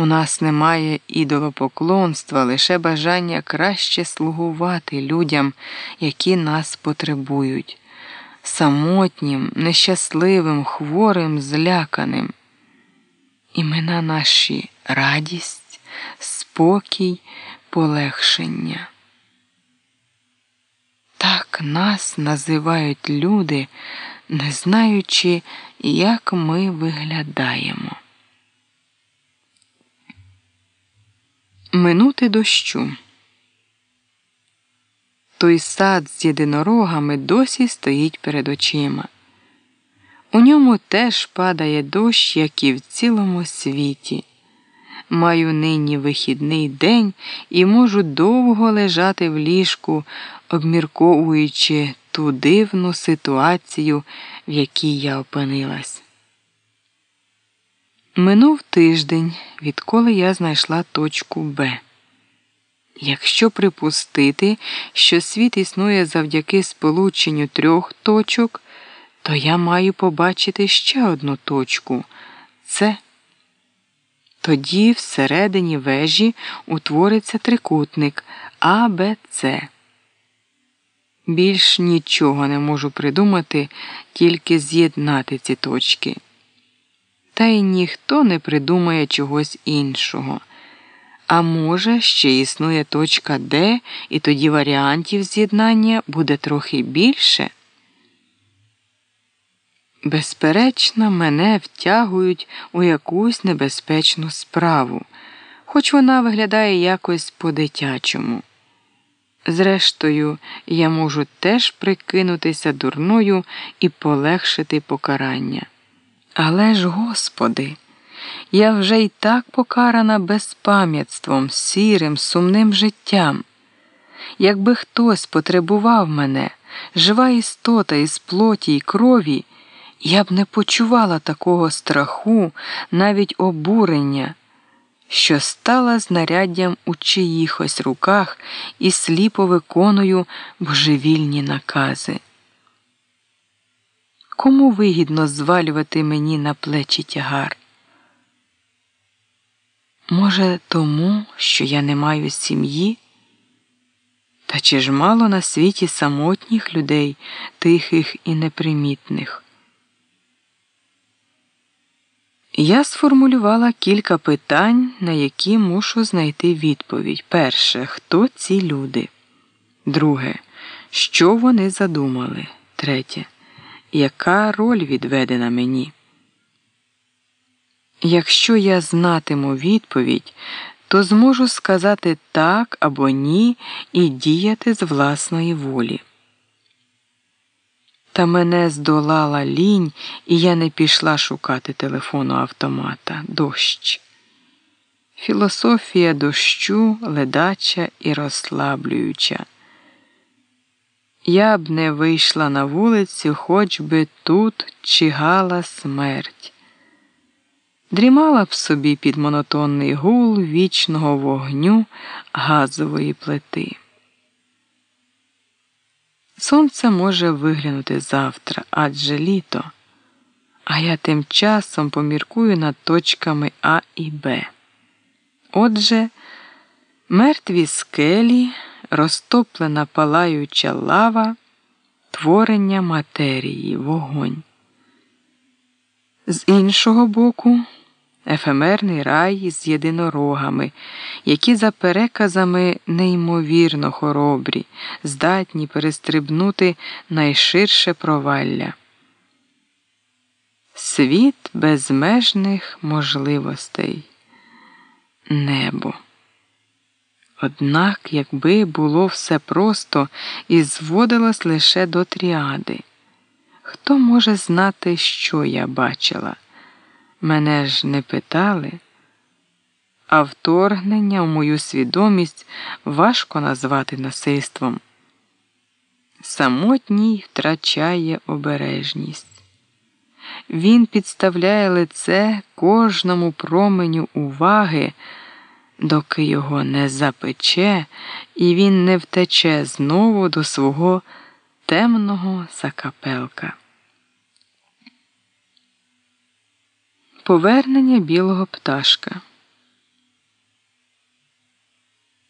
У нас немає ідолопоклонства, лише бажання краще слугувати людям, які нас потребують, самотнім, нещасливим, хворим, зляканим. Імена наші радість, спокій, полегшення. Так нас називають люди, не знаючи, як ми виглядаємо. Минути дощу. Той сад з єдинорогами досі стоїть перед очима. У ньому теж падає дощ, як і в цілому світі. Маю нині вихідний день і можу довго лежати в ліжку, обмірковуючи ту дивну ситуацію, в якій я опинилась. Минув тиждень, відколи я знайшла точку Б. Якщо припустити, що світ існує завдяки сполученню трьох точок, то я маю побачити ще одну точку С. Тоді всередині вежі утвориться трикутник А, Б, С. Більш нічого не можу придумати, тільки з'єднати ці точки. Та й ніхто не придумає чогось іншого. А може, ще існує точка Д, і тоді варіантів з'єднання буде трохи більше. Безперечно, мене втягують у якусь небезпечну справу, хоч вона виглядає якось по-дитячому. Зрештою, я можу теж прикинутися дурною і полегшити покарання. Але ж, Господи, я вже й так покарана безпам'ятством, сірим, сумним життям. Якби хтось потребував мене, жива істота із плоті й крові, я б не почувала такого страху, навіть обурення, що стала знаряддям у чиїхось руках і сліпо виконую божевільні накази. Кому вигідно звалювати мені на плечі тягар? Може, тому, що я не маю сім'ї? Та чи ж мало на світі самотніх людей, тихих і непримітних? Я сформулювала кілька питань, на які мушу знайти відповідь. Перше, хто ці люди? Друге, що вони задумали? Третє яка роль відведена мені. Якщо я знатиму відповідь, то зможу сказати так або ні і діяти з власної волі. Та мене здолала лінь, і я не пішла шукати телефону автомата дощ. Філософія дощу ледача і розслаблююча. Я б не вийшла на вулицю, хоч би тут чигала смерть. Дрімала б собі під монотонний гул вічного вогню газової плити. Сонце може виглянути завтра, адже літо, а я тим часом поміркую над точками А і Б. Отже, мертві скелі розтоплена палаюча лава, творення матерії, вогонь. З іншого боку, ефемерний рай з єдинорогами, які за переказами неймовірно хоробрі, здатні перестрибнути найширше провалля. Світ безмежних можливостей. Небо. Однак, якби було все просто і зводилось лише до тріади, хто може знати, що я бачила? Мене ж не питали, а вторгнення в мою свідомість важко назвати насильством. Самотній втрачає обережність. Він підставляє лице кожному променю уваги доки його не запече, і він не втече знову до свого темного закапелка. Повернення білого пташка.